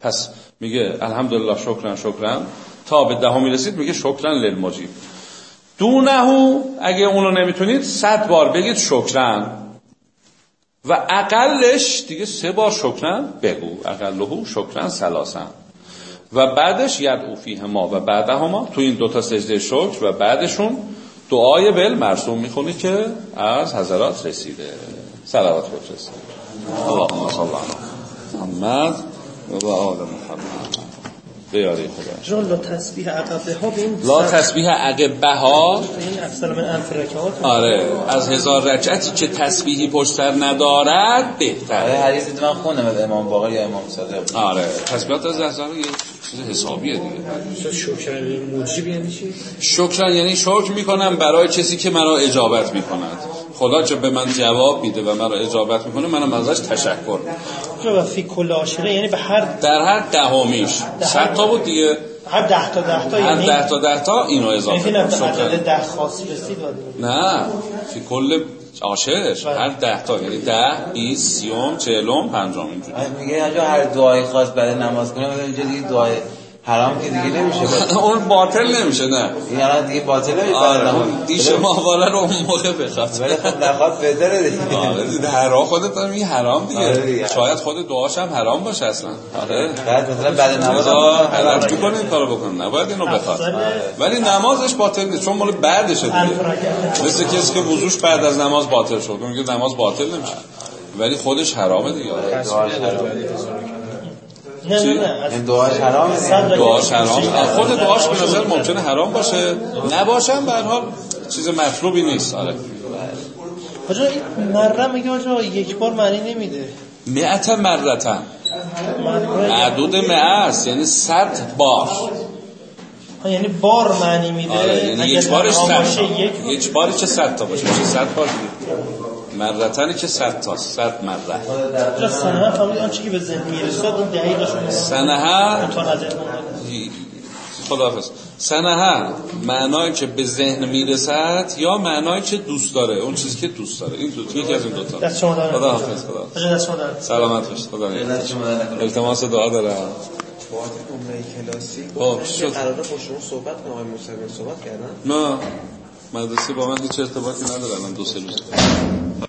پس میگه الحمدلله شکرن شکرن تا به دهمی رسید میگه شکرن للمجیب. دونهو اگه اونو نمی‌تونید صد بار بگید شکرن و اقلش دیگه سه بار شکرن بگو. اقلهو شکرن سلاسن و بعدش ید اوفیه ما و بعد ما تو این دوتا سجده شکر و بعدشون دعای بل مرسوم می‌خونی که از حضرات رسیده. سلوات بفرستید اللهم صل علی محمد و آل محمد. بیاری خدا. لا تسبیح عقبه ها به این لا تسبیح عقبه ها این افضل من الف رکعات. آره از هزار رکعتی که تسبیحی پشتر ندارد آره بهتره حدیث من خوندم از امام باقر یا امام صادق آره تسبیحات از هزار یه چیز حسابیه دیگه. شکر موجب یعنی چی؟ شکرن یعنی شکر می‌کنم برای کسی که مرا اجابت می‌کند. خدا چه به من جواب میده و مرا اجابت می‌کنه منم ازش تشکر و فی کل عاشره یعنی به هر در هر دهمیش. صد تا بود دیگه. هر ده تا ده تا هر یعنی ده تا ده تا اینو اضافه یعنی کن نه به شکرن. عدد ده خاص رسید نه فی کل عاشر هر ده تا یعنی ده بیست سیوم چهلم پنجم اینجوری. میگه هر دعای خاص برای نماز کنه اینجا دیگه دعای حرام که دیگه نمیشه. اون باطل نمیشه نه. این الان دیگه باطله میشه آره. اون دیش ماهواره رو اون موقع بخواد. ولی خب نخواد بهتره دیگه. آره دیگه حرام خودت هم میگی حرام دیگه. آره دیگه. شاید خود دعاش هم حرام باشه اصلا. آره. بعد مثلا بعد نماز غلط می‌کنه این کارو بکنه. نباید اینو بخواد. ولی نمازش باطل نیست چون مال بعدشه دیگه. مثل کسی که وضوش بعد از نماز باطل شد. میگه نماز باطل نمیشه. ولی خودش حرامه دیگه. حرام. نه نه نه دعاش حرام دعاش حرام. خود دعاش به نظر ممکنه حرام باشه. نباشم به هر حال چیز مطلوبی نیست. آره. آجا این مره میگه آجا یک بار معنی نمیده. مئت مرتن معدود مئه است یعنی صد بار. یعنی بار معنی میده. آره یعنی یک بارش صد باشه یک یک باری که صد تا باشه. میشه صد بار دیگه. مرتنی که صد تا صد مره آجا سنه فهمید آنچه که به ذهن می‌رسه؟ اون دقیقش اون سنه تا خداحافظ. سنه معنایی که به ذهن می‌رسد یا معنایی که دوست داره؟ اون چیزی که دوست داره. این دو یکی از این دوتا دست شما دارم خداحافظ خدا سلامت باش خدا. التماس دعا دارم. باید عمره کلاسی. خب، گفتن شد. که قراره با شما صحبت کنم. آقای موسوی صحبت کردن؟ نه. مدرسه با من هیچ ارتباطی نداره. الان دو سه روز.